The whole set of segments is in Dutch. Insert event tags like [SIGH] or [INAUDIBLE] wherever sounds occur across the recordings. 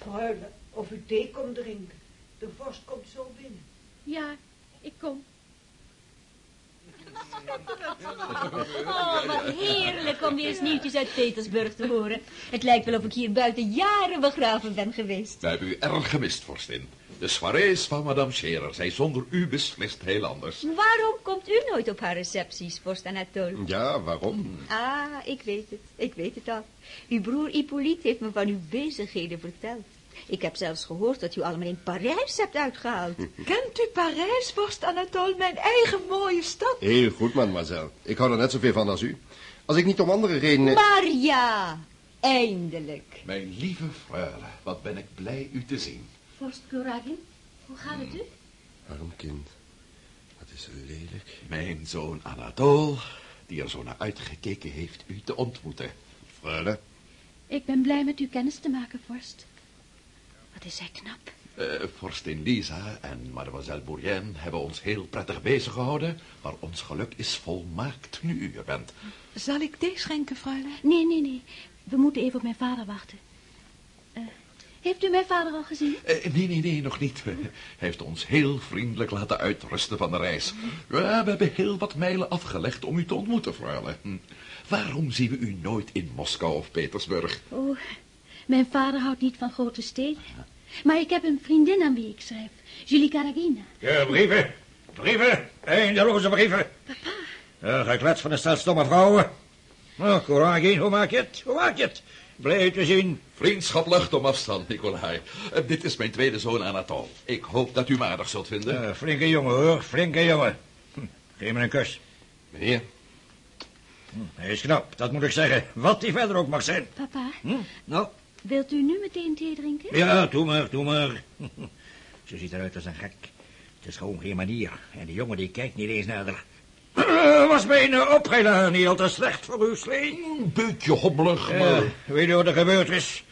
Freule, of u thee komt drinken. De vorst komt zo binnen. Ja, ik kom. Oh, wat heerlijk om weer eens nieuwtjes uit Petersburg te horen. Het lijkt wel of ik hier buiten jaren begraven ben geweest. We hebben u erg gemist, vorstin. De soirées van madame Scherer zijn zonder u beslist heel anders. Waarom komt u nooit op haar recepties, vorst Anatole? Ja, waarom? Ah, ik weet het. Ik weet het al. Uw broer Hippolyte heeft me van uw bezigheden verteld. Ik heb zelfs gehoord dat u allemaal in Parijs hebt uitgehaald. [LAUGHS] Kent u Parijs, vorst Anatole, mijn eigen mooie stad? Heel goed, mademoiselle. Ik hou er net zoveel van als u. Als ik niet om andere redenen... Maar ja, eindelijk. Mijn lieve freule, wat ben ik blij u te zien. Vorst Kuragin, hoe gaat het u? Arm kind. Wat is lelijk. Mijn zoon Anatole, die er zo naar uitgekeken heeft u te ontmoeten. Freule. Ik ben blij met u kennis te maken, vorst. Wat is hij knap. Uh, vorstin Lisa en mademoiselle Bourrienne hebben ons heel prettig bezig gehouden, maar ons geluk is volmaakt nu u er bent. Zal ik thee schenken, freule? Nee, nee, nee. We moeten even op mijn vader wachten. Uh, heeft u mijn vader al gezien? Uh, nee, nee, nee, nog niet. Hij heeft ons heel vriendelijk laten uitrusten van de reis. we hebben heel wat mijlen afgelegd om u te ontmoeten, freule. Hm. Waarom zien we u nooit in Moskou of Petersburg? Oh, mijn vader houdt niet van grote steden. Maar ik heb een vriendin aan wie ik schrijf. Julie Karagina. Ja, brieven. Brieven. Eindeloze brieven. Papa. Ja, geklets van een stel stomme vrouwen. Nou, Karagin, hoe maak je het? Hoe maak je het? Blij te zien. Vriendschap lucht om afstand, Nicolai. Uh, dit is mijn tweede zoon Anatol. Ik hoop dat u hem aardig zult vinden. Ja, flinke jongen, hoor. Flinke jongen. Hm, geef me een kus. Meneer. Hm, hij is knap, dat moet ik zeggen. Wat hij verder ook mag zijn. Papa. Hm? Nou? Wilt u nu meteen thee drinken? Ja, doe maar, doe maar. [LAUGHS] Ze ziet eruit als een gek. Het is gewoon geen manier. En die jongen die kijkt niet eens naar haar. Uh, was mijn opgeleid niet al te slecht voor uw sleen? Een beetje hobbelig, maar... weet u wat er gebeurd is?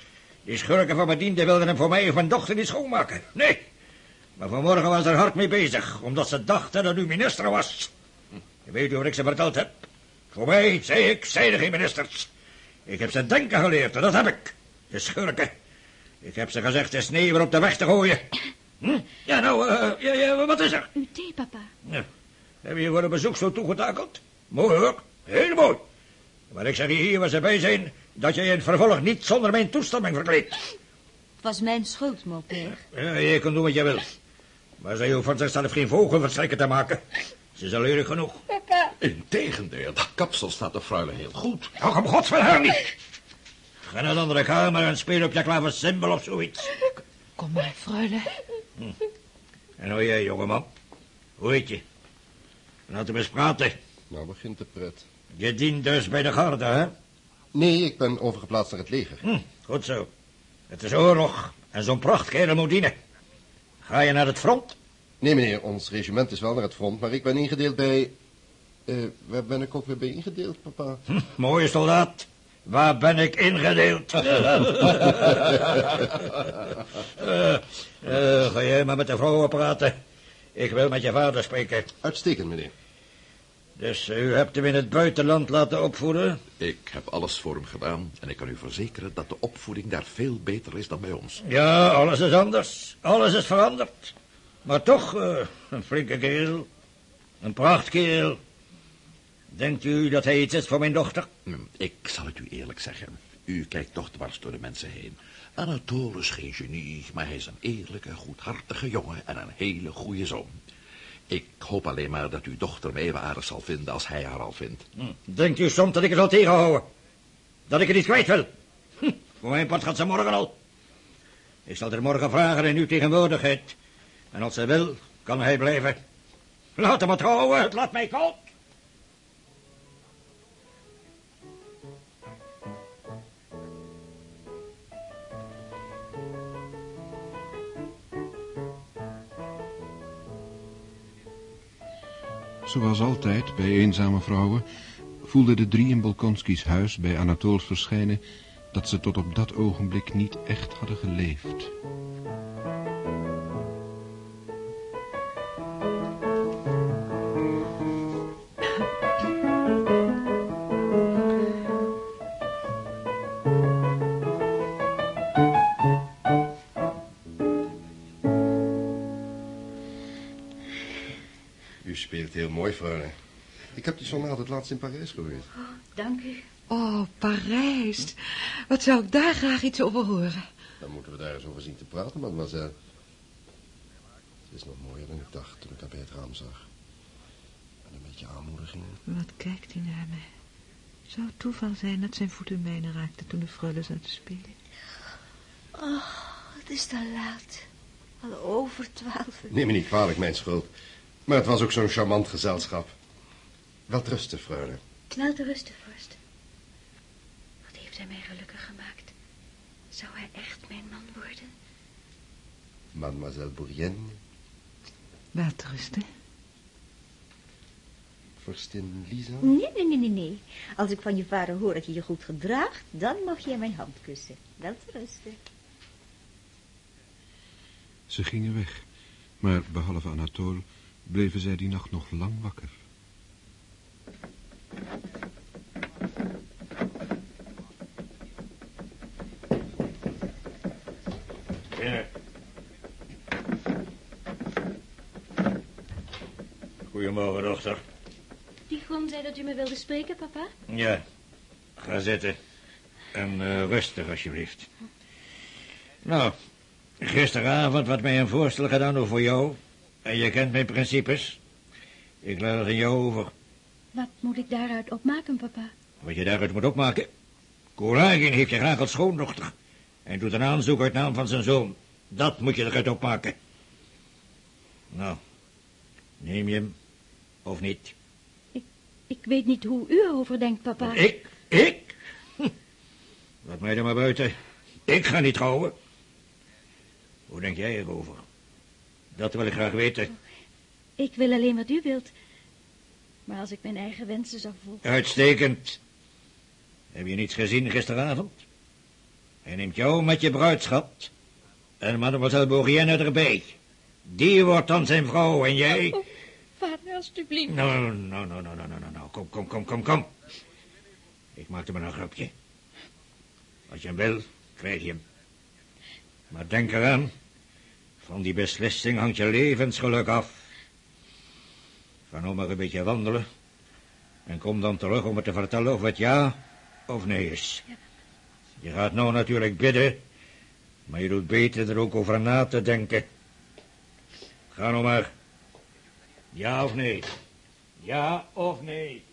Die schurken van mijn diende wilden hem voor mij of mijn dochter niet schoonmaken. Nee. Maar vanmorgen was er hard mee bezig, omdat ze dachten dat u minister was. Weet u wat ik ze verteld heb? Voor mij, zei ik, zijn er geen ministers. Ik heb ze denken geleerd, en dat heb ik. De schurken. Ik heb ze gezegd de sneeuw weer op de weg te gooien. Hm? Ja, nou, uh, ja, ja, wat is er? Uw thee, papa. Ja. Heb je voor een bezoek zo toegetakeld? Mooi hoor, heel mooi. Maar ik zeg je hier waar ze bij zijn... dat je je in het vervolg niet zonder mijn toestemming verkleedt. Het was mijn schuld, mon père. Ja, je kan doen wat je wil. Maar zij hoeft van zichzelf geen vogelverstrekken te maken. Ze is al eerlijk genoeg. Papa. Integendeel, dat kapsel staat de fruile heel goed. Nou, om gods haar niet. Ga naar de andere kamer en speel op je klaversymbol of zoiets. Kom maar, freule. Hm. En hoe jij, jongeman? Hoe heet je? Laten we eens praten. Nou begint de pret. Je dient dus bij de garde, hè? Nee, ik ben overgeplaatst naar het leger. Hm, goed zo. Het is oorlog en zo'n prachtkerel moet dienen. Ga je naar het front? Nee, meneer, ons regiment is wel naar het front, maar ik ben ingedeeld bij... Uh, waar ben ik ook weer bij ingedeeld, papa? Hm, mooie soldaat. Waar ben ik ingedeeld? uh, [LAUGHS] uh, ga jij maar met de vrouwen praten. Ik wil met je vader spreken. Uitstekend, meneer. Dus u hebt hem in het buitenland laten opvoeden? Ik heb alles voor hem gedaan en ik kan u verzekeren dat de opvoeding daar veel beter is dan bij ons. Ja, alles is anders. Alles is veranderd. Maar toch, uh, een flinke kerel. Een prachtkerel. Denkt u dat hij iets is voor mijn dochter? Ik zal het u eerlijk zeggen. U kijkt toch dwars door de mensen heen. Anatole is geen genie, maar hij is een eerlijke, goedhartige jongen en een hele goede zoon. Ik hoop alleen maar dat uw dochter me even aardig zal vinden als hij haar al vindt. Hm. Denkt u soms dat ik het zal tegenhouden? Dat ik het niet kwijt wil? Hm. Voor mijn part gaat ze morgen al. Ik zal er morgen vragen in uw tegenwoordigheid. En als ze wil, kan hij blijven. Laat hem maar trouwen, het laat mij koud. Zoals altijd bij eenzame vrouwen voelden de drie in Bolkonskis huis bij Anatols verschijnen dat ze tot op dat ogenblik niet echt hadden geleefd. Freule. Ik heb die sonate het laatst in Parijs gehoord. Dank u. Oh, Parijs. Wat zou ik daar graag iets over horen? Dan moeten we daar eens over zien te praten, mademoiselle. Het is nog mooier dan ik dacht toen ik haar bij het raam zag. En een beetje aanmoediging. Wat kijkt hij naar mij? Zou het toeval zijn dat zijn voet in mijne raakte toen de freule zat te spelen? Oh, het is te laat. Al over twaalf. Neem me niet kwalijk, mijn schuld. Maar het was ook zo'n charmant gezelschap. Wel trusten, freule. Snel te rusten, vorst. Wat heeft hij mij gelukkig gemaakt? Zou hij echt mijn man worden? Mademoiselle Bourienne, Laat rusten. vorstin Lisa. Nee, nee, nee, nee, nee. Als ik van je vader hoor dat je je goed gedraagt, dan mag je mijn hand kussen. Wel te rusten. Ze gingen weg, maar behalve Anatole bleven zij die nacht nog lang wakker. Binnen. Goedemorgen, dochter. Tigon zei dat u me wilde spreken, papa. Ja, ga zitten. En eh, rustig, alsjeblieft. Nou, gisteravond wat mij een voorstel gedaan over voor jou. En je kent mijn principes. Ik laat het aan jou over. Wat moet ik daaruit opmaken, papa? Wat je daaruit moet opmaken. Couragin heeft je graag als schoondochter. En doet een aanzoek uit naam van zijn zoon. Dat moet je eruit opmaken. Nou, neem je hem of niet? Ik weet niet hoe u erover denkt, papa. Ik? Ik? Hm. Laat mij er maar buiten. Ik ga niet trouwen. Hoe denk jij erover? Dat wil ik graag weten. Ik wil alleen wat u wilt. Maar als ik mijn eigen wensen zou volgen... Uitstekend. Heb je niets gezien gisteravond? Hij neemt jou met je bruidschat. En mademoiselle Bourienne erbij. Die wordt dan zijn vrouw en jij... Oh, vader, alstublieft. Nou, nou, nou, nou, nou, nou, nou, kom, kom, kom, kom, kom. Ik maakte maar een grapje. Als je hem wil, krijg je hem. Maar denk eraan, van die beslissing hangt je levensgeluk af. Ga nou maar een beetje wandelen. En kom dan terug om me te vertellen of het ja of nee is. Je gaat nou natuurlijk bidden, maar je doet beter er ook over na te denken. Ga nou maar. Ja of nee? Ja of nee?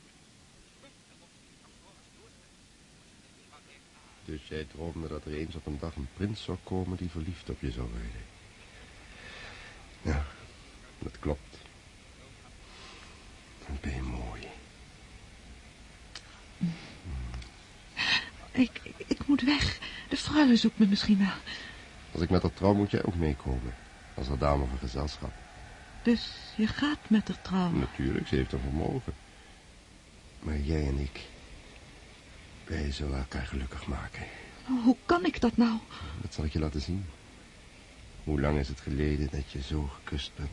Dus jij droomde dat er eens op een dag een prins zou komen die verliefd op je zou worden. Ja, dat klopt. Dan ben je mooi. Ik, ik moet weg. De freule zoekt me misschien wel. Als ik met haar trouw moet jij ook meekomen. Als een dame van gezelschap. Dus je gaat met haar trouwen. Natuurlijk, ze heeft een vermogen. Maar jij en ik... Wij zullen elkaar gelukkig maken. Oh, Hoe kan ik dat nou? Dat zal ik je laten zien. Hoe lang is het geleden dat je zo gekust bent?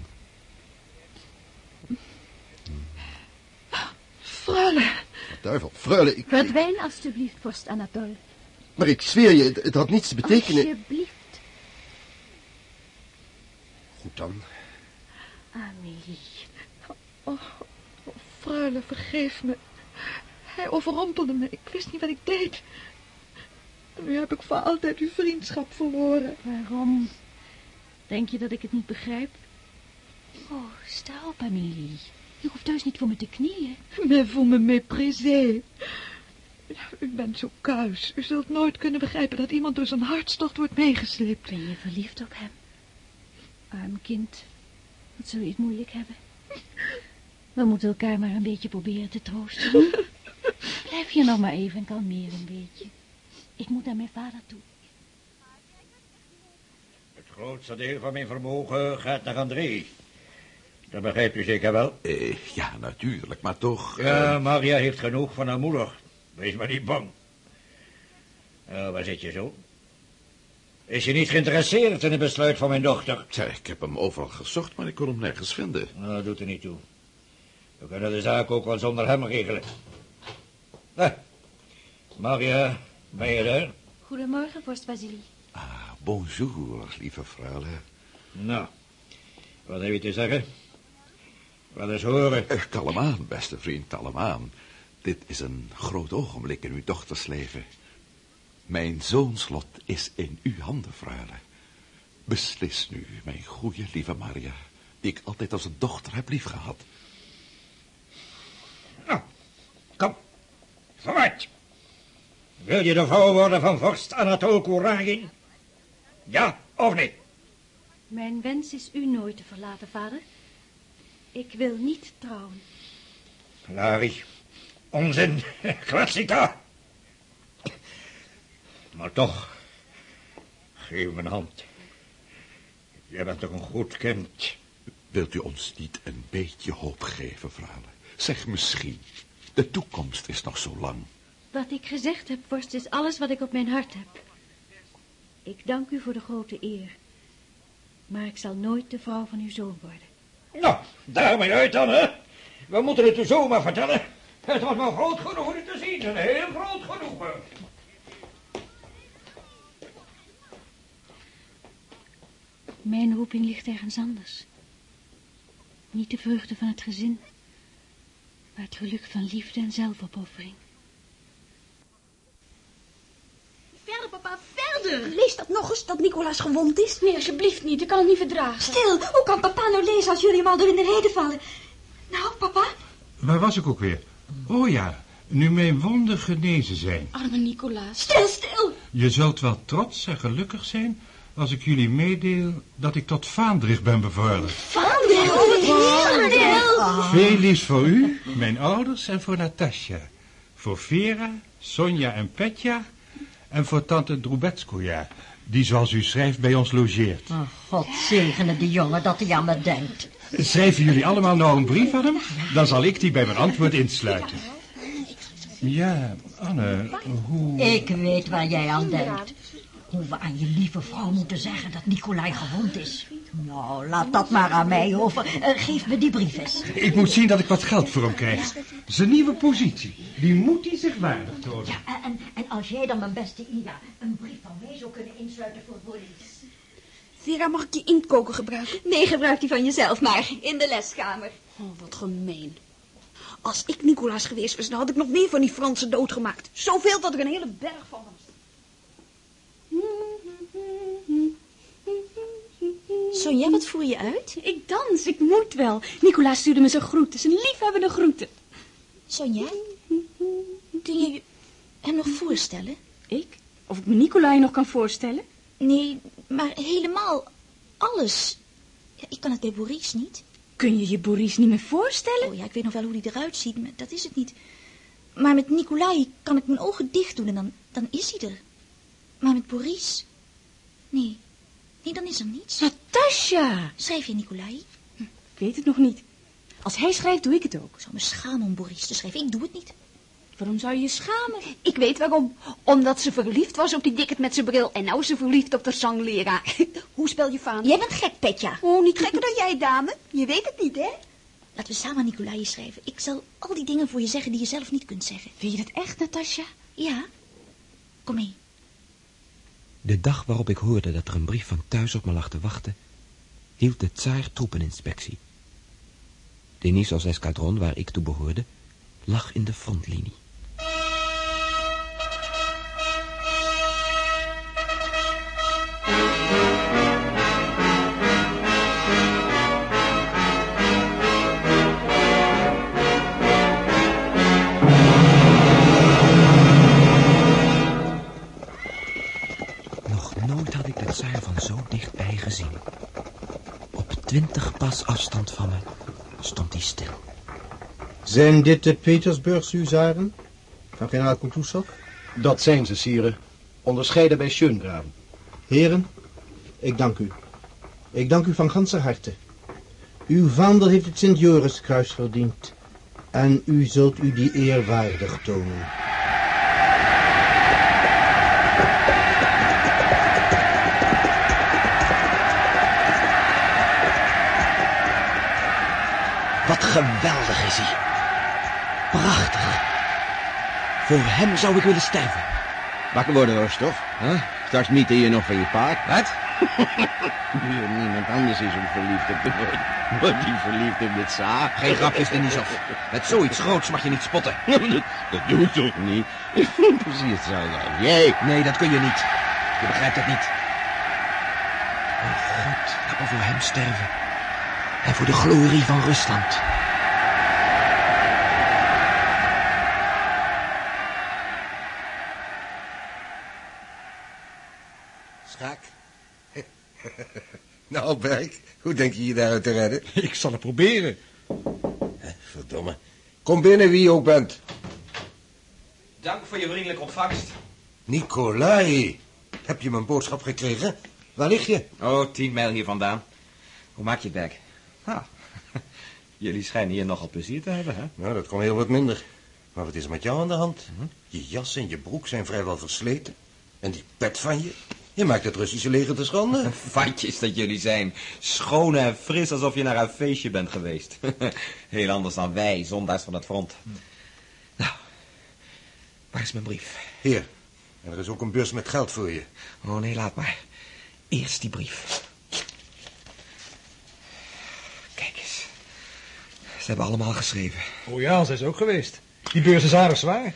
Freule. Wat duivel, freule, ik... Verdwijn alstublieft, vorst Anatole. Maar ik zweer je, het, het had niets te betekenen. Alsjeblieft. Goed dan. Amélie. Oh, oh, freule, vergeef me. Hij overrompelde me. Ik wist niet wat ik deed. En nu heb ik voor altijd uw vriendschap verloren. Waarom? Denk je dat ik het niet begrijp? Oh, sta op, Amélie. Je hoeft thuis niet voor me te knieën. Mais vous me méprisez. U bent zo kuis. U zult nooit kunnen begrijpen dat iemand door zijn hartstocht wordt meegesleept. Ben je verliefd op hem? Arm kind. Wat zul je het moeilijk hebben. We moeten elkaar maar een beetje proberen te troosten. [LAUGHS] Blijf hier nog maar even en kalmeer een beetje. Ik moet naar mijn vader toe. Het grootste deel van mijn vermogen gaat naar André. Dat begrijpt u zeker wel? Eh, ja, natuurlijk, maar toch... eh, Ja, Maria heeft genoeg van haar moeder. Wees maar niet bang. Nou, waar zit je zo? Is je niet geïnteresseerd in het besluit van mijn dochter? tja, ik heb hem overal gezocht, maar ik kon hem nergens vinden. Nou, dat doet er niet toe. We kunnen de zaak ook wel zonder hem regelen. Eh, Maria, ben je er? Goedemorgen, vorst Vasili. Ah, bonjour, lieve freule. Nou, wat heb je te zeggen? Wel eens horen. Eh, Kalm aan, beste vriend, kalm aan. Dit is een groot ogenblik in uw dochters leven. Mijn zoonslot is in uw handen, freule. Beslis nu, mijn goede lieve Maria, die ik altijd als een dochter heb liefgehad. Nou, kom. Vooruit. Wil je de vrouw worden van vorst Anatol Kouragin? Ja of nee? Mijn wens is u nooit te verlaten, vader. Ik wil niet trouwen. Larry, onzin, [LAUGHS] klassica. Maar toch, geef me een hand. Jij bent toch een goed kind. Wilt u ons niet een beetje hoop geven, freule? Zeg misschien, de toekomst is nog zo lang. Wat ik gezegd heb, vorst, is alles wat ik op mijn hart heb. Ik dank u voor de grote eer. Maar ik zal nooit de vrouw van uw zoon worden. Nou, daarmee uit dan, hè. We moeten het u zomaar vertellen. Het was maar groot genoeg u te zien. Een heel groot genoegen. Mijn roeping ligt ergens anders. Niet de vreugde van het gezin, maar het geluk van liefde en zelfopoffering. Verder, papa, verder. Lees dat nog eens, dat Nicolaas gewond is. Nee, alsjeblieft niet. Ik kan het niet verdragen. Stil, hoe kan papa nou lezen als jullie hem al door in de reden vallen? Nou, papa, Waar was ik ook weer? Oh ja, nu mijn wonden genezen zijn. Arme Nicolaas. stil, stil. Je zult wel trots en gelukkig zijn als ik jullie meedeel dat ik tot Vaandrig ben bevorderd. Vader, oh, stil. Veel liefs voor u, mijn ouders en voor Natasja. Voor Vera, Sonja en Petja en voor tante Drubetskoja, die zoals u schrijft bij ons logeert. Oh, God zegene die jongen dat hij aan me denkt. Schrijven jullie allemaal nou een brief aan hem? Dan zal ik die bij mijn antwoord insluiten. Ja, Anne, hoe... Ik weet waar jij aan denkt. Hoe we aan je lieve vrouw moeten zeggen dat Nicolai gewond is. Nou, laat dat maar aan mij over. Eh, geef me die brief eens. Ik moet zien dat ik wat geld voor hem krijg. Zijn nieuwe positie, die moet hij zich waardig tonen. Ja, en, en als jij dan, mijn beste Ida, een brief van mij zou kunnen insluiten voor Boris. Vera, mag ik je inktkoker gebruiken? Nee, gebruik die van jezelf maar, in de leskamer. Oh, wat gemeen. Als ik Nicolaas geweest was, dan had ik nog meer van die Fransen doodgemaakt. Zoveel dat ik een hele berg van was. Sonja, wat voer je uit? Ik dans, ik moet wel. Nicolaas stuurde me zijn groeten, zijn liefhebbende groeten. Sonja, kun je hem nog voorstellen? Ik? Of ik me Nicolai nog kan voorstellen? Nee, maar helemaal alles. Ja, ik kan het bij Boris niet. Kun je je Boris niet meer voorstellen? Oh ja, ik weet nog wel hoe hij eruit ziet, maar dat is het niet. Maar met Nicolai kan ik mijn ogen dicht doen en dan, dan is hij er. Maar met Boris... Nee, nee, dan is er niets. Natasja! Schrijf je Nicolai? Ik weet het nog niet. Als hij schrijft, doe ik het ook. Ik zou me schamen om Boris te schrijven. Ik doe het niet. Waarom zou je je schamen? Ik weet waarom. Omdat ze verliefd was op die dikkerd met zijn bril. En nou is ze verliefd op de zangleraar. [LAUGHS] Hoe spel je van? Jij bent gek, Petja. Oh, niet gekker dan jij, dame. Je weet het niet, hè? Laten we samen Nicolai schrijven. Ik zal al die dingen voor je zeggen die je zelf niet kunt zeggen. Vind je dat echt, Natasja? Ja. Kom mee. De dag waarop ik hoorde dat er een brief van thuis op me lag te wachten, hield de tsaar troepeninspectie. Denis als eskadron, waar ik toe behoorde, lag in de frontlinie. Van me stond hij stil. Zijn dit de Petersburgse huzaren? Van generaal Kutuzov? Dat zijn ze, sire. Onderscheiden bij Schöngraven. Heren, ik dank u. Ik dank u van ganse harte. Uw vaandel heeft het Sint-Joriskruis verdiend. En u zult u die eer waardig tonen. Geweldig is hij. Prachtig. Voor hem zou ik willen sterven. Wakker worden, Rostov. Huh? Dat niet hier nog van je paard. Wat? [LAUGHS] Niemand anders is om verliefd op te worden. Wordt die verliefd op dit zaag? Geen grapjes, Denisov. Met zoiets groots mag je niet spotten. [LAUGHS] dat, doe ik toch niet? [LAUGHS] Precies hetzelfde als jij. Nee, dat kun je niet. Je begrijpt het niet. Oh God, laat me voor hem sterven. En voor de glorie van Rusland. Schaak. nou, Berk, hoe denk je je daaruit te redden? [LAUGHS] Ik zal het proberen. Verdomme. Kom binnen wie je ook bent. Dank voor je vriendelijke ontvangst. Nicolai, heb je mijn boodschap gekregen? Waar lig je? Oh, tien mijl hier vandaan. Hoe maak je het werk? Ah, [LAUGHS] jullie schijnen hier nogal plezier te hebben, hè? Nou, dat kon heel wat minder. Maar wat is er met jou aan de hand? Je jas en je broek zijn vrijwel versleten. En die pet van je? Je maakt het Russische leger te schande. [LAUGHS] Vatjes dat jullie zijn. Schoon en fris alsof je naar een feestje bent geweest. [LAUGHS] Heel anders dan wij, zondaars van het front. Nou, waar is mijn brief? Hier. En er is ook een bus met geld voor je. Oh nee, laat maar. Eerst die brief. Kijk eens. Ze hebben allemaal geschreven. Oh ja, ze is ook geweest. Die beurs is aardig zwaar.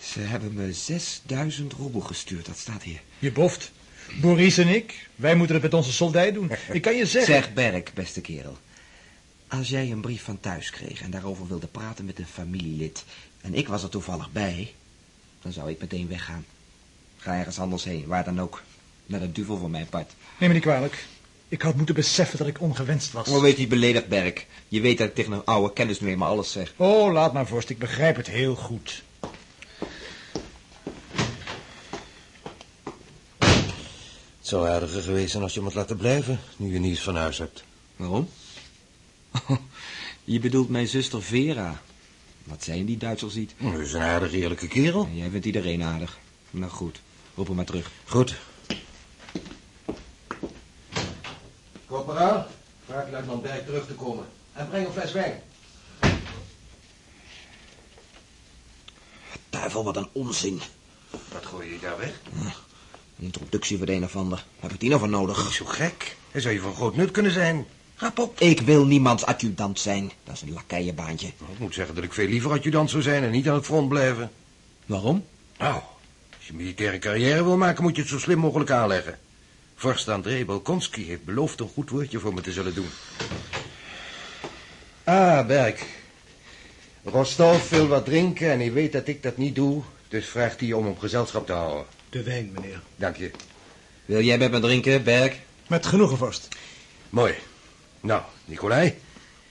Ze hebben me 6000 roebel gestuurd, dat staat hier. Je boft. Boris en ik, wij moeten het met onze soldij doen. Ik kan je zeggen... Zeg Berk, beste kerel. Als jij een brief van thuis kreeg en daarover wilde praten met een familielid... en ik was er toevallig bij, dan zou ik meteen weggaan. Ga ergens anders heen, waar dan ook. Naar de duvel voor mijn part. Neem me niet kwalijk. Ik had moeten beseffen dat ik ongewenst was. Oh, weet je, beledigd Berk. Je weet dat ik tegen een oude kennis nu eenmaal alles zeg. Oh, laat maar, vorst. Ik begrijp het heel goed. Zou aardiger geweest zijn als je hem had laten blijven, nu je niets van huis hebt. Waarom? [LAUGHS] je bedoelt mijn zuster Vera. Wat zijn die Duitsers niet? Dat is een aardige, eerlijke kerel. Jij vindt iedereen aardig. Nou goed, roep hem maar terug. Goed. Corporaal, vraag luitenant Berg terug te komen. En breng een fles wijn. Duivel, wat een onzin. Wat gooi je daar weg? Een introductie voor de een of ander. Heb ik die nou van nodig? Niet zo gek. Hij zou je van groot nut kunnen zijn. Rap op. Ik wil niemands adjudant zijn. Dat is een lakeienbaantje. Nou, ik moet zeggen dat ik veel liever adjudant zou zijn en niet aan het front blijven. Waarom? Nou, als je militaire carrière wil maken, moet je het zo slim mogelijk aanleggen. Vorst André Bolkonski heeft beloofd een goed woordje voor me te zullen doen. Ah, Berk. Rostov wil wat drinken en hij weet dat ik dat niet doe, dus vraagt hij om op gezelschap te houden. De wijn, meneer. Dank je. Wil jij met me drinken, Berk? Met genoegen, vorst. Mooi. Nou, Nicolai,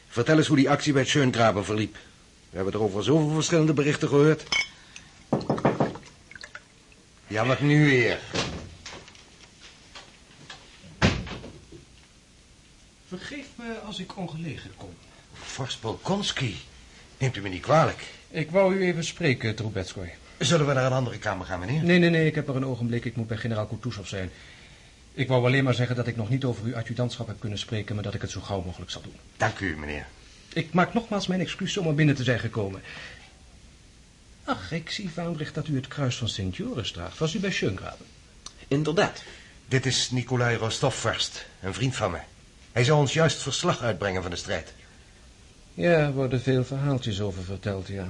vertel eens hoe die actie bij Schöngraben verliep. We hebben er over zoveel verschillende berichten gehoord. Ja, wat nu weer? Vergeef me als ik ongelegen kom. Vorst Bolkonski. Neemt u me niet kwalijk. Ik wou u even spreken, Trubetskoy. Zullen we naar een andere kamer gaan, meneer? Nee, nee, nee, ik heb er een ogenblik. Ik moet bij generaal Kutuzov zijn. Ik wou alleen maar zeggen dat ik nog niet over uw adjudantschap heb kunnen spreken, maar dat ik het zo gauw mogelijk zal doen. Dank u, meneer. Ik maak nogmaals mijn excuus om er binnen te zijn gekomen. Ach, ik zie vaandrig dat u het kruis van Sint Joris draagt. Was u bij Schöngraben? Inderdaad. Dit is Nikolai Rostov-Vorst, een vriend van mij. Hij zou ons juist verslag uitbrengen van de strijd. Ja, er worden veel verhaaltjes over verteld, ja.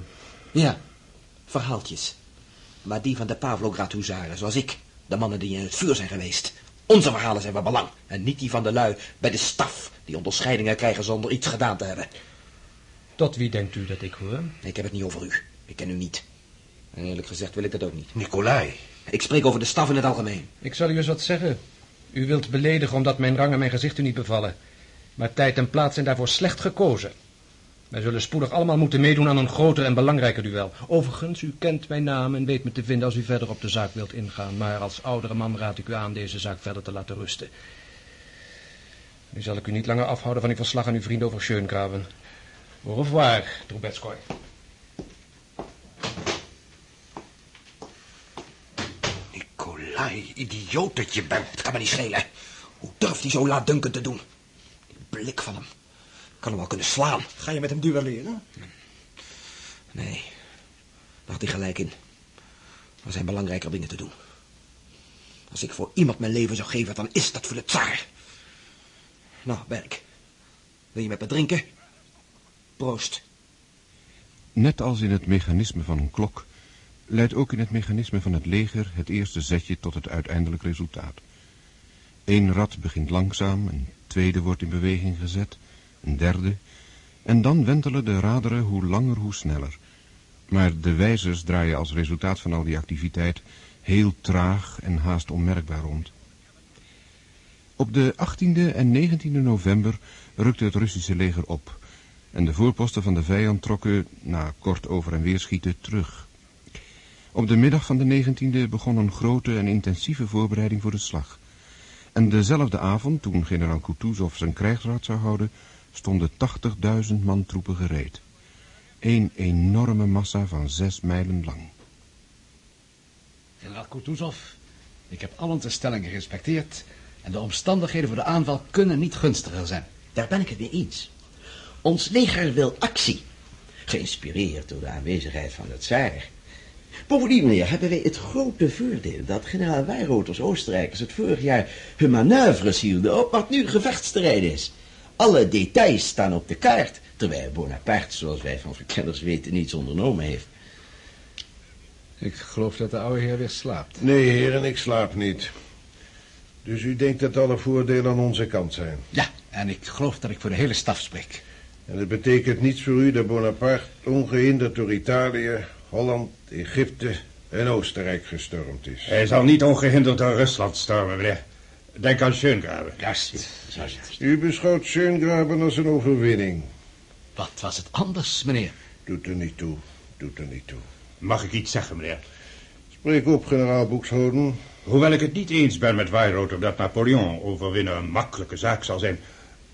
Ja, verhaaltjes. Maar die van de Pavlograd-huzaren, zoals ik. De mannen die in het vuur zijn geweest. Onze verhalen zijn van belang. En niet die van de lui bij de staf, die onderscheidingen krijgen zonder iets gedaan te hebben. Tot wie denkt u dat ik hoor? Ik heb het niet over u. Ik ken u niet. En eerlijk gezegd wil ik dat ook niet. Nikolai. Ik spreek over de staf in het algemeen. Ik zal u eens wat zeggen. U wilt beledigen omdat mijn rang en mijn gezicht u niet bevallen. Maar tijd en plaats zijn daarvoor slecht gekozen. Wij zullen spoedig allemaal moeten meedoen aan een groter en belangrijker duel. Overigens, u kent mijn naam en weet me te vinden als u verder op de zaak wilt ingaan. Maar als oudere man raad ik u aan deze zaak verder te laten rusten. Nu zal ik u niet langer afhouden van uw verslag aan uw vriend over Schöngraven. Au revoir, Trubetskoy. Nikolai, idioot dat je bent. Het kan me niet schelen. Hoe durft hij zo laatdunkend te doen? Die blik van hem. Kan hem wel kunnen slaan. Ga je met hem duelleren? Nee, daar had hij gelijk in. Er zijn belangrijker dingen te doen. Als ik voor iemand mijn leven zou geven, dan is dat voor de tsaar. Nou, werk. Wil je met me drinken? Proost. Net als in het mechanisme van een klok, leidt ook in het mechanisme van het leger het eerste zetje tot het uiteindelijk resultaat. Eén rad begint langzaam, een tweede wordt in beweging gezet, een derde, en dan wentelen de raderen hoe langer hoe sneller. Maar de wijzers draaien als resultaat van al die activiteit heel traag en haast onmerkbaar rond. Op de 18e en 19e november rukte het Russische leger op en de voorposten van de vijand trokken, na kort over en weer schieten, terug. Op de middag van de 19e begon een grote en intensieve voorbereiding voor de slag. En dezelfde avond, toen generaal Kutuzov zijn krijgsraad zou houden, stonden 80.000 man troepen gereed. Een enorme massa van zes mijlen lang. Generaal Kutuzov, ik heb al onze stellingen gerespecteerd... en de omstandigheden voor de aanval kunnen niet gunstiger zijn. Daar ben ik het mee eens. Ons leger wil actie, geïnspireerd door de aanwezigheid van het tsaar. Bovendien, meneer, hebben wij het grote voordeel dat generaal Weiroters Oostenrijkers het vorig jaar hun manoeuvres hielden op wat nu gevechtsterrein is. Alle details staan op de kaart, terwijl Bonaparte, zoals wij van verkenners weten, niets ondernomen heeft. Ik geloof dat de oude heer weer slaapt. Nee, heren, ik slaap niet. Dus u denkt dat alle voordelen aan onze kant zijn? Ja, en ik geloof dat ik voor de hele staf spreek. En het betekent niets voor u dat Bonaparte ongehinderd door Italië, Holland, Egypte en Oostenrijk gestormd is. Hij zal niet ongehinderd door Rusland stormen, meneer. Denk aan Schöngraben. Juist, U beschouwt Schöngraben als een overwinning. Wat was het anders, meneer? Doet er niet toe, doet er niet toe. Mag ik iets zeggen, meneer? Spreek op, generaal Boekshoden. Hoewel ik het niet eens ben met Weirother dat Napoleon overwinnen een makkelijke zaak zal zijn...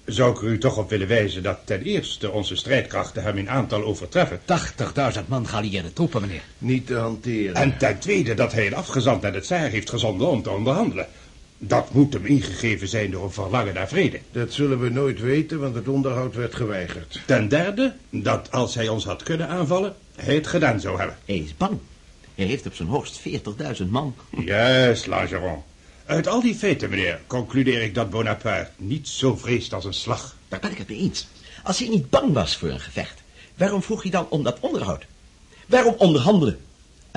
zou ik er u toch op willen wijzen dat ten eerste onze strijdkrachten hem in aantal overtreffen. 80.000 man geallieerde troepen, meneer. Niet te hanteren. En ten tweede dat hij een afgezant naar het Tsaar heeft gezonden om te onderhandelen. Dat moet hem ingegeven zijn door een verlangen naar vrede. Dat zullen we nooit weten, want het onderhoud werd geweigerd. Ten derde, dat als hij ons had kunnen aanvallen, hij het gedaan zou hebben. Hij is bang. Hij heeft op zijn hoogst 40.000 man. Juist, Langeron. Uit al die feiten, meneer, concludeer ik dat Bonaparte niet zo vreest als een slag. Daar ben ik het mee eens. Als hij niet bang was voor een gevecht, waarom vroeg hij dan om dat onderhoud? Waarom onderhandelen?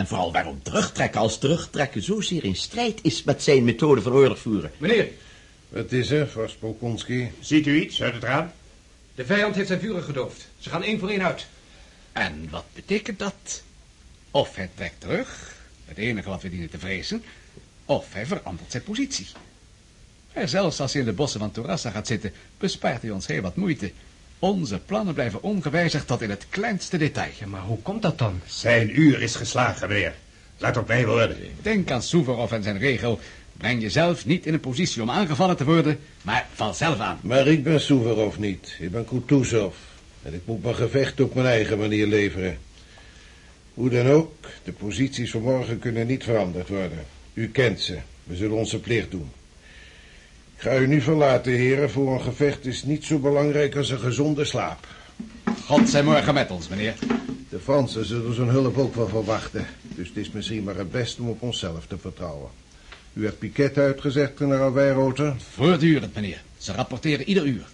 En vooral waarom terugtrekken als terugtrekken zozeer in strijd is met zijn methode van oorlog voeren? Meneer. Wat is er, Vos Pokonski? Ziet u iets uit het raam? De vijand heeft zijn vuren gedoofd. Ze gaan één voor één uit. En wat betekent dat? Of hij trekt terug, het enige wat we dienen te vrezen, of hij verandert zijn positie. En zelfs als hij in de bossen van Torassa gaat zitten, bespaart hij ons heel wat moeite. Onze plannen blijven ongewijzigd tot in het kleinste detail. Ja, maar hoe komt dat dan? Zijn uur is geslagen, meneer. Laat op mij worden. Denk aan Suvorov en zijn regel. Breng jezelf niet in een positie om aangevallen te worden, maar val zelf aan. Maar ik ben Suvorov niet. Ik ben Kutuzov. En ik moet mijn gevecht op mijn eigen manier leveren. Hoe dan ook, de posities van morgen kunnen niet veranderd worden. U kent ze. We zullen onze plicht doen. Ga u nu verlaten, heren. Voor een gevecht is niet zo belangrijk als een gezonde slaap. God zij morgen met ons, meneer. De Fransen zullen zo'n hulp ook wel verwachten. Dus het is misschien maar het beste om op onszelf te vertrouwen. U hebt piket uitgezet, generaal Weirother? Voortdurend, meneer. Ze rapporteren ieder uur.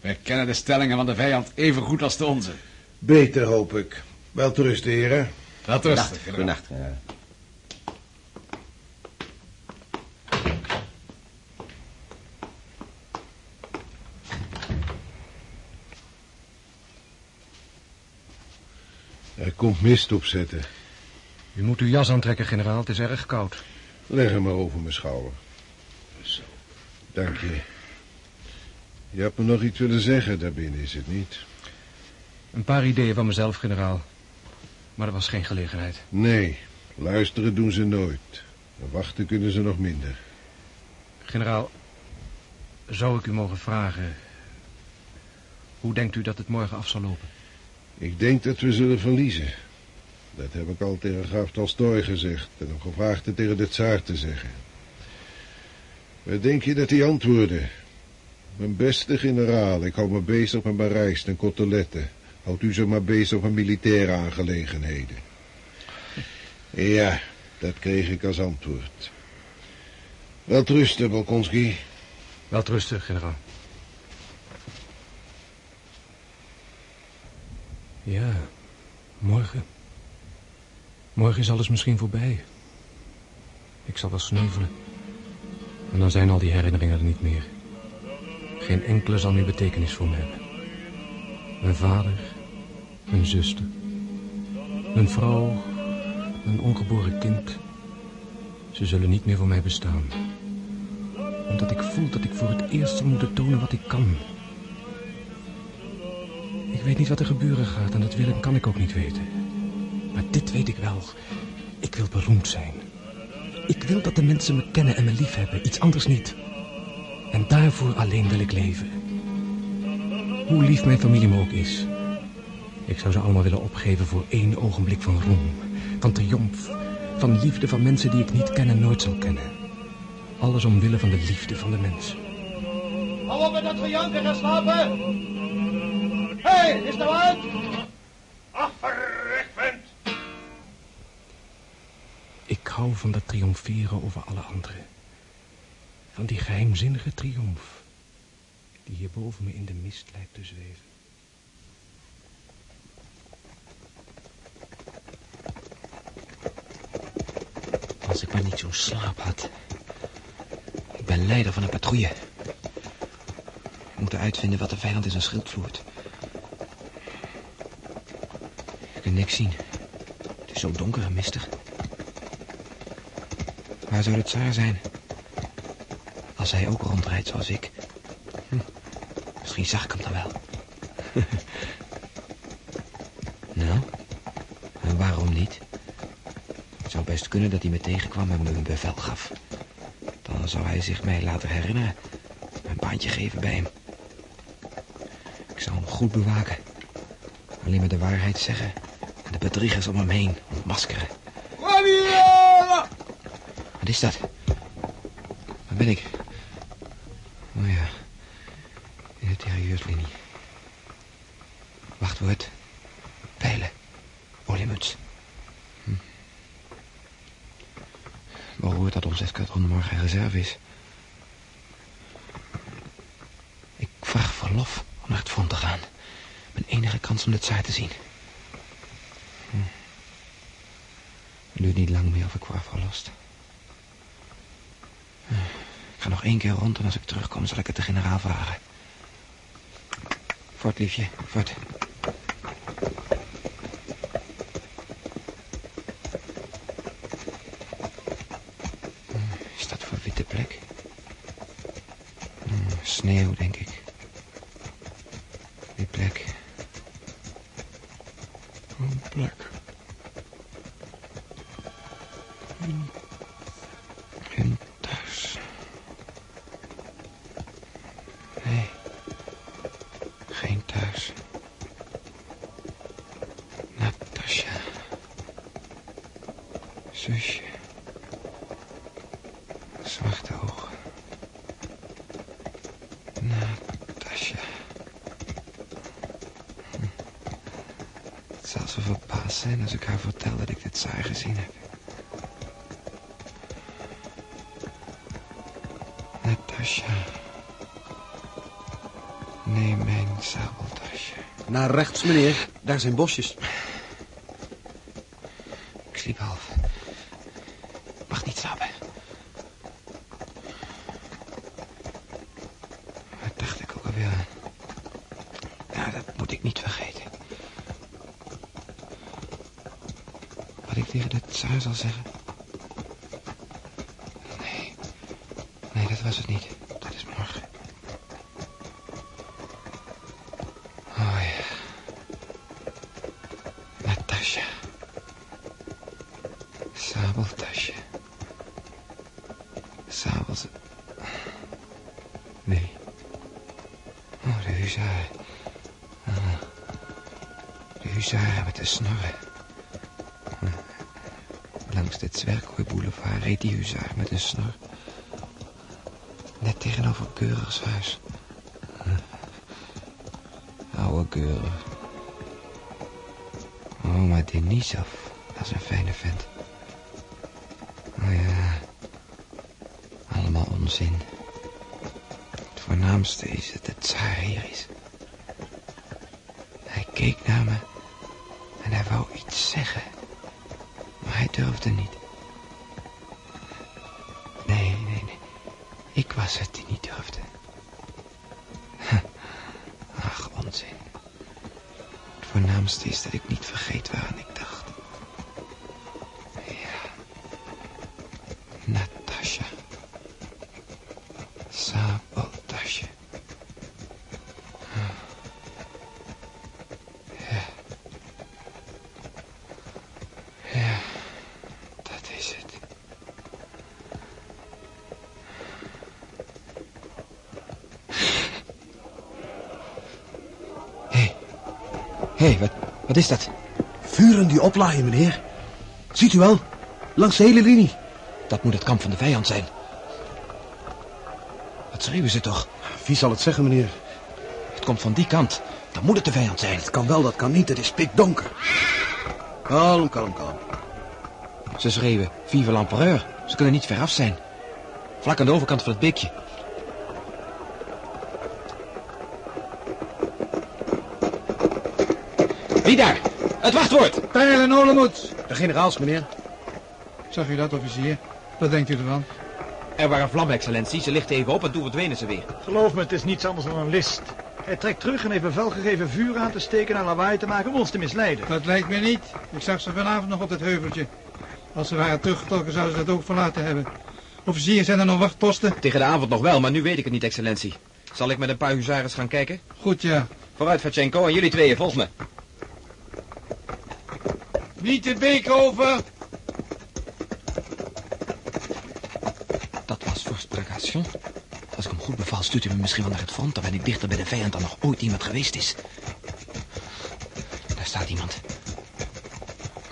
Wij kennen de stellingen van de vijand even goed als de onze. Beter, hoop ik. Wel rusten, heren. Wel rusten, Goedenacht, Er komt mist opzetten. U moet uw jas aantrekken, generaal. Het is erg koud. Leg hem maar over mijn schouder. Zo. Dank je. Je hebt me nog iets willen zeggen daarbinnen, is het niet? Een paar ideeën van mezelf, generaal. Maar er was geen gelegenheid. Nee, luisteren doen ze nooit. En wachten kunnen ze nog minder. Generaal, zou ik u mogen vragen... Hoe denkt u dat het morgen af zal lopen? Ik denk dat we zullen verliezen. Dat heb ik al tegen Graaf Tolstoy gezegd en hem gevraagd het tegen de tsaar te zeggen. Wat denk je dat hij antwoordde? Mijn beste generaal, ik hou me bezig met mijn rijst en koteletten. Houdt u zich maar bezig met militaire aangelegenheden. Ja, dat kreeg ik als antwoord. Welterusten, Bolkonski. Welterusten, generaal. Ja, morgen. Morgen is alles misschien voorbij. Ik zal wel sneuvelen. En dan zijn al die herinneringen er niet meer. Geen enkele zal meer betekenis voor me hebben. Mijn vader, mijn zuster, mijn vrouw, mijn ongeboren kind. Ze zullen niet meer voor mij bestaan. Omdat ik voel dat ik voor het eerst zal moeten tonen wat ik kan. Ik weet niet wat er gebeuren gaat en dat wil en kan ik ook niet weten. Maar dit weet ik wel. Ik wil beroemd zijn. Ik wil dat de mensen me kennen en me liefhebben. Iets anders niet. En daarvoor alleen wil ik leven. Hoe lief mijn familie me ook is. Ik zou ze allemaal willen opgeven voor één ogenblik van roem. Van triomf. Van liefde van mensen die ik niet ken en nooit zal kennen. Alles omwille van de liefde van de mens. Hou op met dat gejanken, ga slapen! Is nou uit? Bent! Ik hou van dat triomferen over alle anderen. Van die geheimzinnige triomf. Die hier boven me in de mist lijkt te zweven. Als ik maar niet zo'n slaap had. Ik ben leider van een patrouille. We moeten uitvinden wat de vijand in zijn schild voert. Ik kan niks zien. Het is zo donker en mistig. Waar zou het Tsaar zijn? Als hij ook rondrijdt zoals ik. Hm. Misschien zag ik hem dan wel. [LAUGHS] nou, en waarom niet? Het zou best kunnen dat hij me tegenkwam en me een bevel gaf. Dan zou hij zich mij laten herinneren. Een baantje geven bij hem. Ik zou hem goed bewaken. Alleen maar de waarheid zeggen. De bedriegers om hem heen ontmaskeren. Wat is dat? Waar ben ik? Oh ja. In de tirailleurslinie. Wachtwoord. Pijlen. Oliemuts. Hm. Behoort dat ons eskadron morgen reserve is. Ik vraag verlof om naar het front te gaan. Mijn enige kans om de tsaar te zien. Hm. Het duurt niet lang meer of ik word verlost. Ik ga nog één keer rond en als ik terugkom zal ik het de generaal vragen. Fort, liefje, fort. Is dat voor witte plek? Hmm, sneeuw, denk ik. Die plek. Een plek. Hun, hun thuis. Nee, geen thuis. Natasja. Zusje. Zwarte ogen. Natasja. Hm. Het zal ze verbaasd zijn als ik haar vertel dat ik dit saai gezien heb. Natasja. Neem mijn rechts, meneer. Daar zijn bosjes. Ik sliep half. Mag niet slapen. Wat dacht ik ook alweer? Ja, dat moet ik niet vergeten. Wat ik tegen de tsaar zal zeggen? Nee. Nee, dat was het niet. Huzaar met de snorren. Langs de Zwerkooi boulevard reed die huzaar met een snor. Net tegenover Geurers huis. Oude Geurer. Oma Denisov, dat is een fijne vent. Oh ja. Allemaal onzin. Het voornaamste is dat het Tsaar hier is. Hij keek naar me zeggen. Maar hij durfde niet. Nee, nee, nee. Ik was het die niet durfde. [LAUGHS] Ach, onzin. Het voornaamste is dat ik niet vergeet waaraan ik hey, wat, wat is dat? Vuren die oplaaien, meneer. Ziet u wel? Langs de hele linie. Dat moet het kamp van de vijand zijn. Wat schreeuwen ze toch? Wie zal het zeggen, meneer? Het komt van die kant. Dan moet het de vijand zijn. Het kan wel, dat kan niet. Het is pikdonker. Kalm, kalm, kalm. Ze schreeuwen, vive l'empereur. Ze kunnen niet veraf zijn. Vlak aan de overkant van het beekje. Wie daar? Het wachtwoord! Pijl en Olemoed. De generaals, meneer. Zag u dat, officier? Wat denkt u ervan? Er waren vlammen, excellentie. Ze lichten even op en toen verdwenen ze weer. Geloof me, het is niets anders dan een list. Hij trekt terug en heeft bevel gegeven vuur aan te steken en lawaai te maken om ons te misleiden. Dat lijkt me niet. Ik zag ze vanavond nog op het heuveltje. Als ze waren teruggetrokken, zouden ze dat ook verlaten hebben. Officier, zijn er nog wachtposten? Tegen de avond nog wel, maar nu weet ik het niet, excellentie. Zal ik met een paar huzarens gaan kijken? Goed, ja. Vooruit, Vatchenko, en jullie tweeën, volg me. Niet de beek over! Dat was vorst Bagration. Als ik hem goed beval, stuurt hij me misschien wel naar het front. Dan ben ik dichter bij de vijand dan nog ooit iemand geweest is. Daar staat iemand.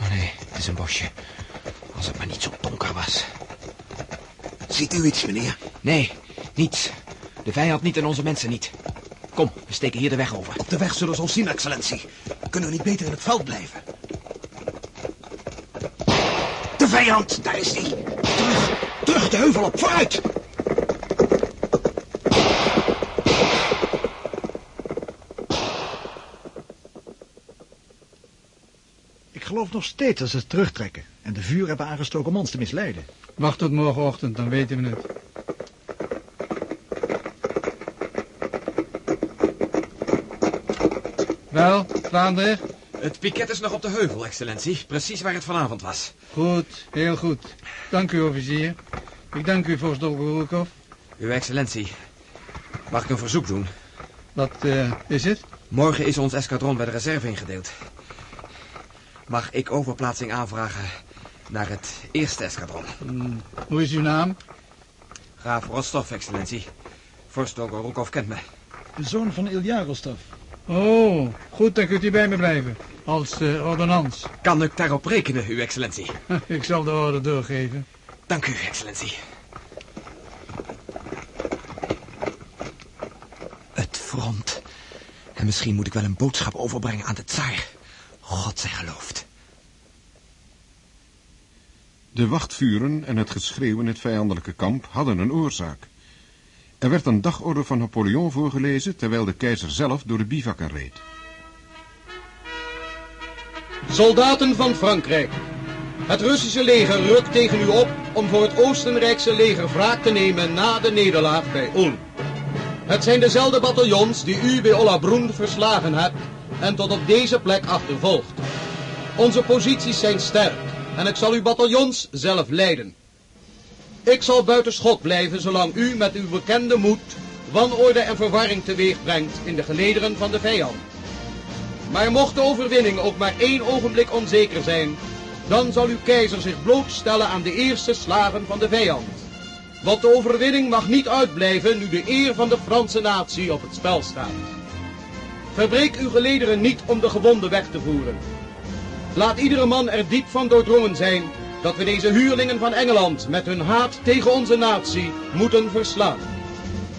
Oh nee, het is een bosje. Als het maar niet zo donker was. Ziet u iets, meneer? Nee, niets. De vijand niet en onze mensen niet. Kom, we steken hier de weg over. Op de weg zullen ze ons zien, excellentie. Kunnen we niet beter in het veld blijven? De vijand, daar is hij. Terug, terug de heuvel op, vooruit! Ik geloof nog steeds dat ze het terugtrekken en de vuur hebben aangestoken om ons te misleiden. Wacht tot morgenochtend, dan weten we het. Wel, Vlaanderen? Het piket is nog op de heuvel, excellentie. Precies waar het vanavond was. Goed, heel goed. Dank u, officier. Ik dank u, vorst Dolgorukov. Uw excellentie, mag ik een verzoek doen? Wat eh, is het? Morgen is ons eskadron bij de reserve ingedeeld. Mag ik overplaatsing aanvragen naar het eerste eskadron? Hmm, hoe is uw naam? Graaf Rostov, excellentie. Vorst Dolgorukov kent me. De zoon van Ilja Rostov. Oh, goed, dan kunt u bij me blijven. Als uh, ordonnans. Kan ik daarop rekenen, uw excellentie? [LAUGHS] Ik zal de orde doorgeven. Dank u, excellentie. Het front. En misschien moet ik wel een boodschap overbrengen aan de tsaar. God zij geloofd. De wachtvuren en het geschreeuw in het vijandelijke kamp hadden een oorzaak. Er werd een dagorde van Napoleon voorgelezen terwijl de keizer zelf door de bivakken reed. Soldaten van Frankrijk. Het Russische leger rukt tegen u op om voor het Oostenrijkse leger wraak te nemen na de nederlaag bij Ulm. Het zijn dezelfde bataljons die u bij Ollabrunn verslagen hebt en tot op deze plek achtervolgt. Onze posities zijn sterk en ik zal uw bataljons zelf leiden. Ik zal buiten schot blijven zolang u met uw bekende moed wanorde en verwarring teweeg brengt in de gelederen van de vijand. Maar mocht de overwinning ook maar één ogenblik onzeker zijn, dan zal uw keizer zich blootstellen aan de eerste slagen van de vijand. Want de overwinning mag niet uitblijven nu de eer van de Franse natie op het spel staat. Verbreek uw gelederen niet om de gewonden weg te voeren. Laat iedere man er diep van doordrongen zijn dat we deze huurlingen van Engeland met hun haat tegen onze natie moeten verslaan.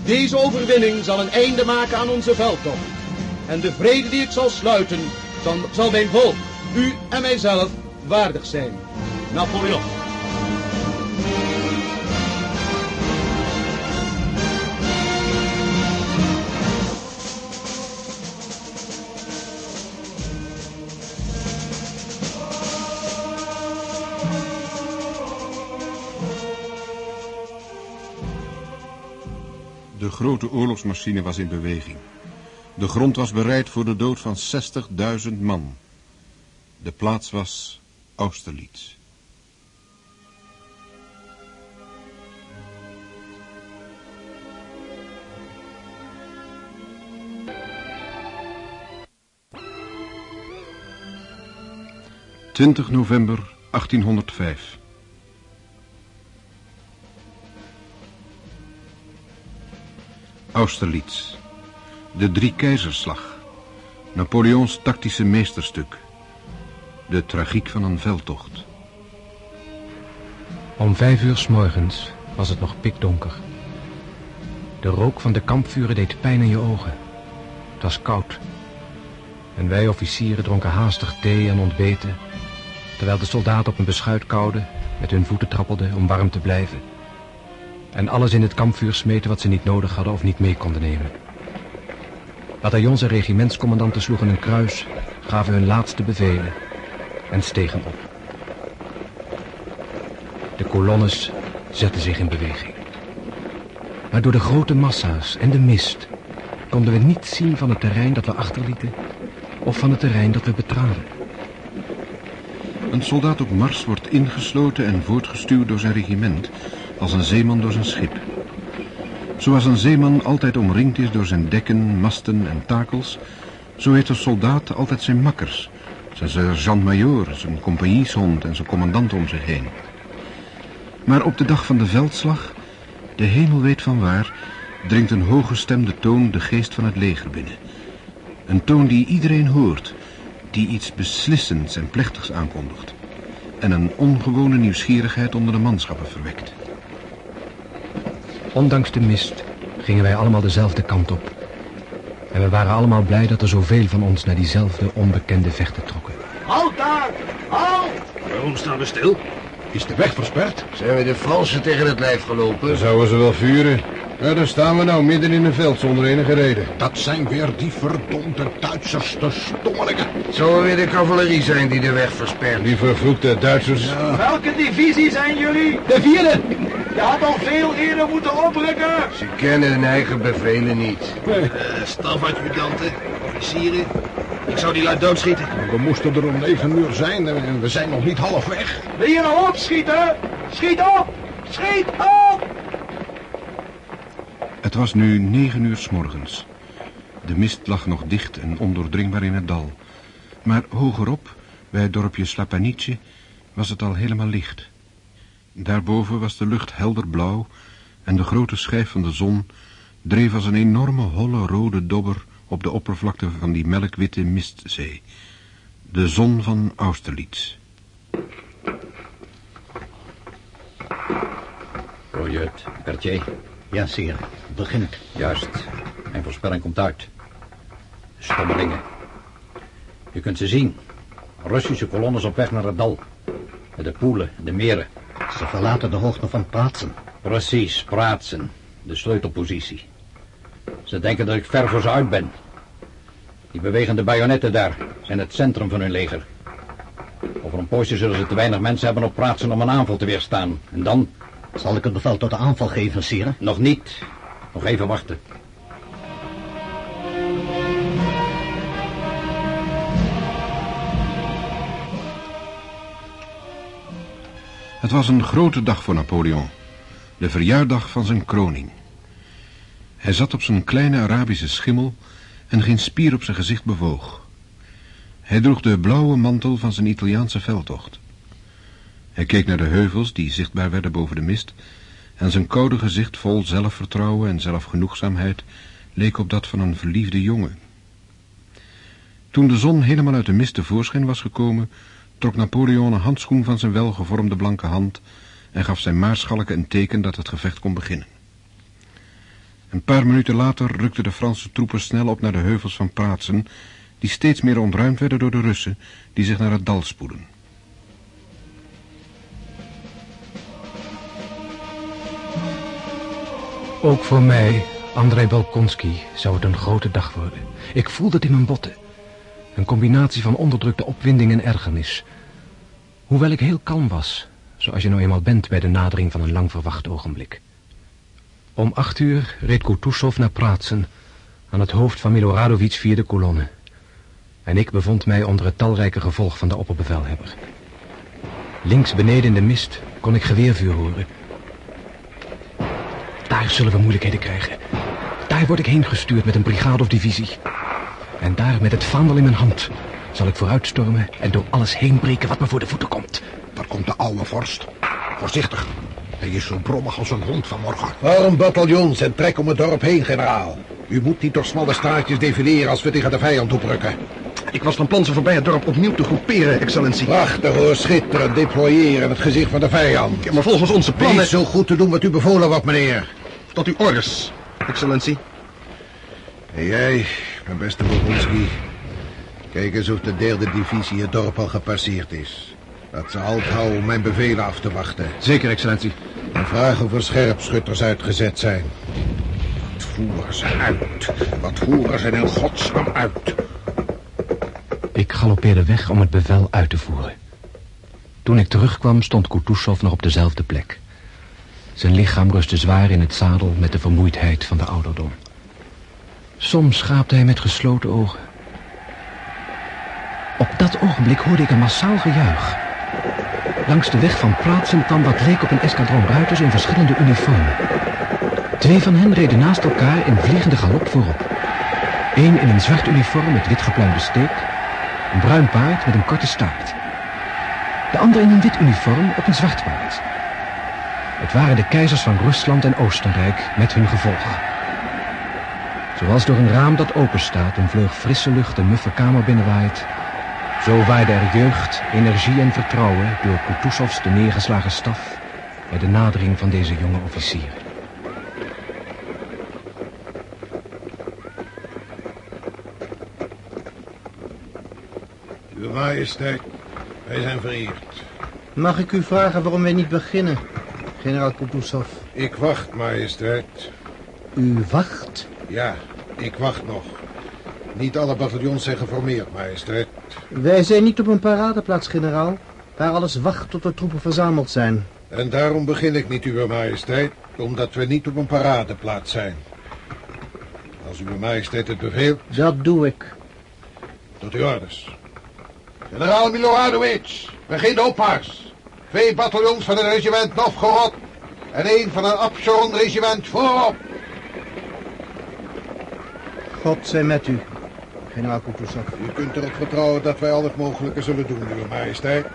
Deze overwinning zal een einde maken aan onze veldtocht en de vrede die ik zal sluiten, zal, zal mijn volk, u en mijzelf waardig zijn. Napoleon. De grote oorlogsmachine was in beweging. De grond was bereid voor de dood van 60.000 man. De plaats was Austerlitz. ...20 november 1805. Austerlitz. De Drie Keizerslag. Napoleons tactische meesterstuk. De tragiek van een veldtocht. Om vijf uur s morgens was het nog pikdonker. De rook van de kampvuren deed pijn in je ogen. Het was koud. En wij officieren dronken haastig thee en ontbeten... terwijl de soldaten op een beschuit kauwden... met hun voeten trappelden om warm te blijven... en alles in het kampvuur smeten wat ze niet nodig hadden of niet mee konden nemen. Bataljons en regimentscommandanten sloegen een kruis... gaven hun laatste bevelen en stegen op. De kolonnes zetten zich in beweging. Maar door de grote massa's en de mist konden we niet zien van het terrein dat we achterlieten of van het terrein dat we betraden. Een soldaat op Mars wordt ingesloten en voortgestuurd door zijn regiment als een zeeman door zijn schip. Zoals een zeeman altijd omringd is door zijn dekken, masten en takels, zo heeft een soldaat altijd zijn makkers, zijn sergeant-majoor, zijn compagnieshond en zijn commandant om zich heen. Maar op de dag van de veldslag, de hemel weet van waar, dringt een hooggestemde toon de geest van het leger binnen. Een toon die iedereen hoort, die iets beslissends en plechtigs aankondigt. En een ongewone nieuwsgierigheid onder de manschappen verwekt. Ondanks de mist gingen wij allemaal dezelfde kant op. En we waren allemaal blij dat er zoveel van ons naar diezelfde onbekende vechten trokken. Halt daar! Halt! Waarom staan we stil? Is de weg versperd? Zijn we de Fransen tegen het lijf gelopen? Dan zouden ze wel vuren. Ja, daar staan we nou midden in een veld zonder enige reden. Dat zijn weer die verdomde Duitsers, de stommelingen. Wel weer de cavalerie zijn die de weg verspert. Die vervloekte Duitsers. Welke divisie zijn jullie? De vierde! Je had al veel eerder moeten oprukken. Ze kennen hun eigen bevelen niet. Uh, stafadjudanten, officieren. Ik zou die lui doodschieten. We moesten er om negen uur zijn en we zijn nog niet half weg. Wil je nou opschieten? Schiet op! Schiet op! Het was nu negen uur s morgens. De mist lag nog dicht en ondoordringbaar in het dal. Maar hogerop, bij het dorpje Slapanice, was het al helemaal licht. Daarboven was de lucht helder blauw en de grote schijf van de zon dreef als een enorme holle rode dobber op de oppervlakte van die melkwitte mistzee. De zon van Austerlitz. Rojeut, Cartier. Ja, zeer. Begin. Juist. Mijn voorspelling komt uit. Stommelingen. U kunt ze zien. Russische kolonnes op weg naar het dal. Met de poelen en de meren. Ze verlaten de hoogte van Praatsen. Precies, Praatsen. De sleutelpositie. Ze denken dat ik ver voor ze uit ben. Die bewegende bajonetten daar zijn het centrum van hun leger. Over een poosje zullen ze te weinig mensen hebben op Praatsen om een aanval te weerstaan. En dan... Zal ik het bevel tot de aanval geven, sire? Nog niet. Nog even wachten. Het was een grote dag voor Napoleon. De verjaardag van zijn kroning. Hij zat op zijn kleine Arabische schimmel en geen spier op zijn gezicht bewoog. Hij droeg de blauwe mantel van zijn Italiaanse veldtocht. Hij keek naar de heuvels die zichtbaar werden boven de mist en zijn koude gezicht vol zelfvertrouwen en zelfgenoegzaamheid leek op dat van een verliefde jongen. Toen de zon helemaal uit de mist tevoorschijn was gekomen, trok Napoleon een handschoen van zijn welgevormde blanke hand en gaf zijn maarschalken een teken dat het gevecht kon beginnen. Een paar minuten later rukten de Franse troepen snel op naar de heuvels van Praatsen, die steeds meer ontruimd werden door de Russen, die zich naar het dal spoeden. Ook voor mij, Andrei Balkonski, zou het een grote dag worden. Ik voelde het in mijn botten. Een combinatie van onderdrukte opwinding en ergernis. Hoewel ik heel kalm was, zoals je nou eenmaal bent bij de nadering van een lang verwacht ogenblik. Om acht uur reed Kutuzov naar Praatsen, aan het hoofd van Miloradovics vierde kolonne. En ik bevond mij onder het talrijke gevolg van de opperbevelhebber. Links beneden in de mist kon ik geweervuur horen. Daar zullen we moeilijkheden krijgen. Daar word ik heen gestuurd met een brigade of divisie. En daar met het vaandel in mijn hand zal ik vooruitstormen en door alles heen breken wat me voor de voeten komt. Daar komt de oude vorst. Voorzichtig. Hij is zo brommig als een hond vanmorgen. Vorm bataljons en trek om het dorp heen, generaal. U moet niet door smalle straatjes defileren als we tegen de vijand oprukken. Ik was van plan ze voorbij het dorp opnieuw te groeperen, excellentie. Prachtig hoor, schitterend deployeren het gezicht van de vijand. Ja, maar volgens onze plannen... Wees zo goed te doen wat u bevolen wordt, meneer. Tot uw orders, excellentie. En jij, mijn beste Bogunski. Kijk eens of de derde divisie het dorp al gepasseerd is. Dat ze halt houden om mijn bevelen af te wachten. Zeker, excellentie. En vraag of er scherpschutters uitgezet zijn. Wat voeren ze uit? Wat voeren ze in godsnaam uit? Ik galoppeerde weg om het bevel uit te voeren. Toen ik terugkwam stond Kutuzov nog op dezelfde plek. Zijn lichaam rustte zwaar in het zadel met de vermoeidheid van de ouderdom. Soms schaapte hij met gesloten ogen. Op dat ogenblik hoorde ik een massaal gejuich. Langs de weg van Praatsen kwam wat leek op een eskadron ruiters in verschillende uniformen. Twee van hen reden naast elkaar in vliegende galop voorop. Eén in een zwart uniform met wit gepluimde steek, een bruin paard met een korte staart. De ander in een wit uniform op een zwart paard. Het waren de keizers van Rusland en Oostenrijk met hun gevolg. Zoals door een raam dat openstaat een vleug frisse lucht de muffe kamer binnenwaait, zo waaide er jeugd, energie en vertrouwen door Kutuzovs de neergeslagen staf bij de nadering van deze jonge officier. Majesteit, wij zijn vereerd. Mag ik u vragen waarom wij niet beginnen, generaal Kutuzov? Ik wacht, majesteit. U wacht? Ja, ik wacht nog. Niet alle bataljons zijn geformeerd, majesteit. Wij zijn niet op een paradeplaats, generaal, waar alles wacht tot de troepen verzameld zijn. En daarom begin ik niet, uw majesteit, omdat we niet op een paradeplaats zijn. Als uw majesteit het beveelt... Dat doe ik. Tot uw orders. Generaal Miloradovic, begin de opmars. Twee bataljons van het regiment Novgorod en één van het Absalon-regiment voorop. God zij met u, generaal Kutuzov. U kunt erop vertrouwen dat wij al het mogelijke zullen doen, uw majesteit.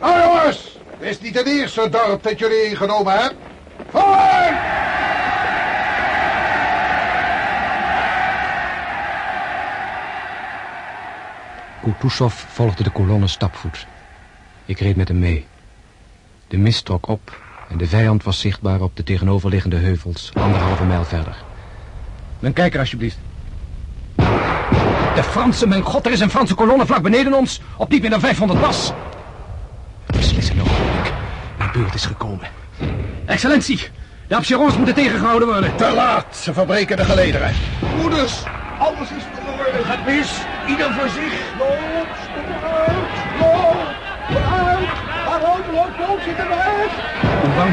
Nou jongens, dit is niet het eerste dorp dat jullie ingenomen hebben. Vooruit! Kutuzov volgde de kolonne stapvoets. Ik reed met hem mee. De mist trok op en de vijand was zichtbaar op de tegenoverliggende heuvels, anderhalve mijl verder. Mijn kijker alsjeblieft. De Fransen, mijn god, er is een Franse kolonne vlak beneden ons, op diep in de 500 pas. Beslissende ogenblik. Mijn beurt is gekomen. Excellentie, de Abcherons moeten tegengehouden worden. Te laat, ze verbreken de gelederen. Moeders, alles is verloren. Het gaat mis, ieder voor zich. Loop, vooruit, loop, vooruit. Waarom loopt loop zit er weg? Hoe bang?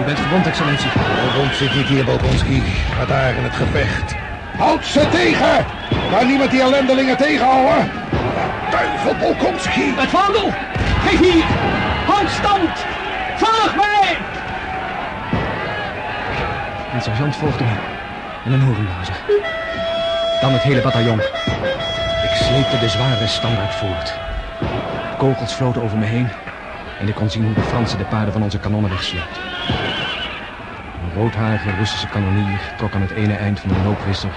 U bent gewond, excellentie. Waarom zit niet hier, Bogonski, maar daar in het gevecht. Houd ze tegen! Kan niemand die ellendelingen tegenhouden? Duivel, Bolkonski! Het vaandel! Geef hier! Houd stand! Volg mij! Een sergeant volgde me en een horenblazer. Dan het hele bataljon. Ik sleepte de zware standaard voort. Kogels floten over me heen en ik kon zien hoe de Fransen de paarden van onze kanonnen wegsleepten. Een roodharige Russische kanonier trok aan het ene eind van een loopwisser,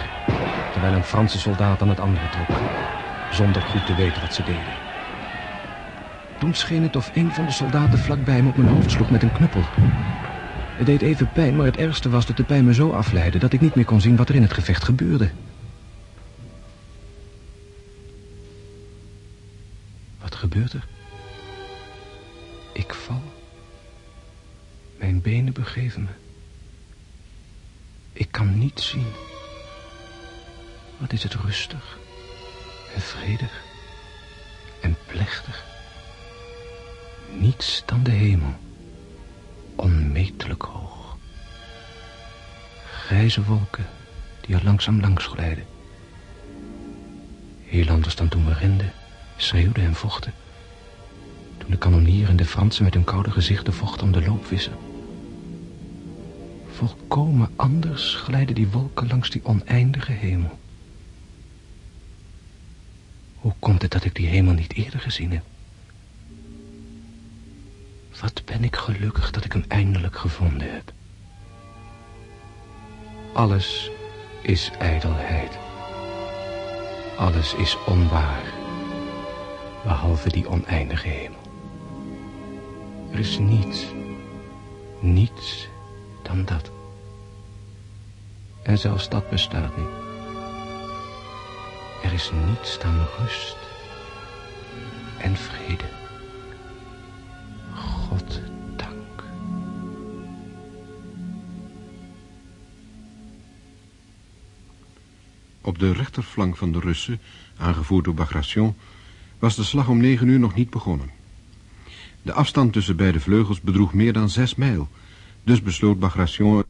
terwijl een Franse soldaat aan het andere trok, zonder goed te weten wat ze deden. Toen scheen het of een van de soldaten vlakbij me op mijn hoofd sloeg met een knuppel. Het deed even pijn, maar het ergste was dat de pijn me zo afleidde dat ik niet meer kon zien wat er in het gevecht gebeurde. Gebeurt er? Ik val. Mijn benen begeven me. Ik kan niet zien. Wat is het rustig en vredig en plechtig. Niets dan de hemel, onmetelijk hoog. grijze wolken die er langzaam langs glijden. Heel anders dan toen we renden, schreeuwden en vochten. Toen de kanonier en de Fransen met hun koude gezichten vochten om de loopvisser. Volkomen anders glijden die wolken langs die oneindige hemel. Hoe komt het dat ik die hemel niet eerder gezien heb? Wat ben ik gelukkig dat ik hem eindelijk gevonden heb. Alles is ijdelheid. Alles is onwaar. Behalve die oneindige hemel. Er is niets, niets dan dat. En zelfs dat bestaat niet. Er is niets dan rust en vrede. God dank. Op de rechterflank van de Russen, aangevoerd door Bagration, was de slag om negen uur nog niet begonnen. De afstand tussen beide vleugels bedroeg meer dan zes mijl, dus besloot Bagration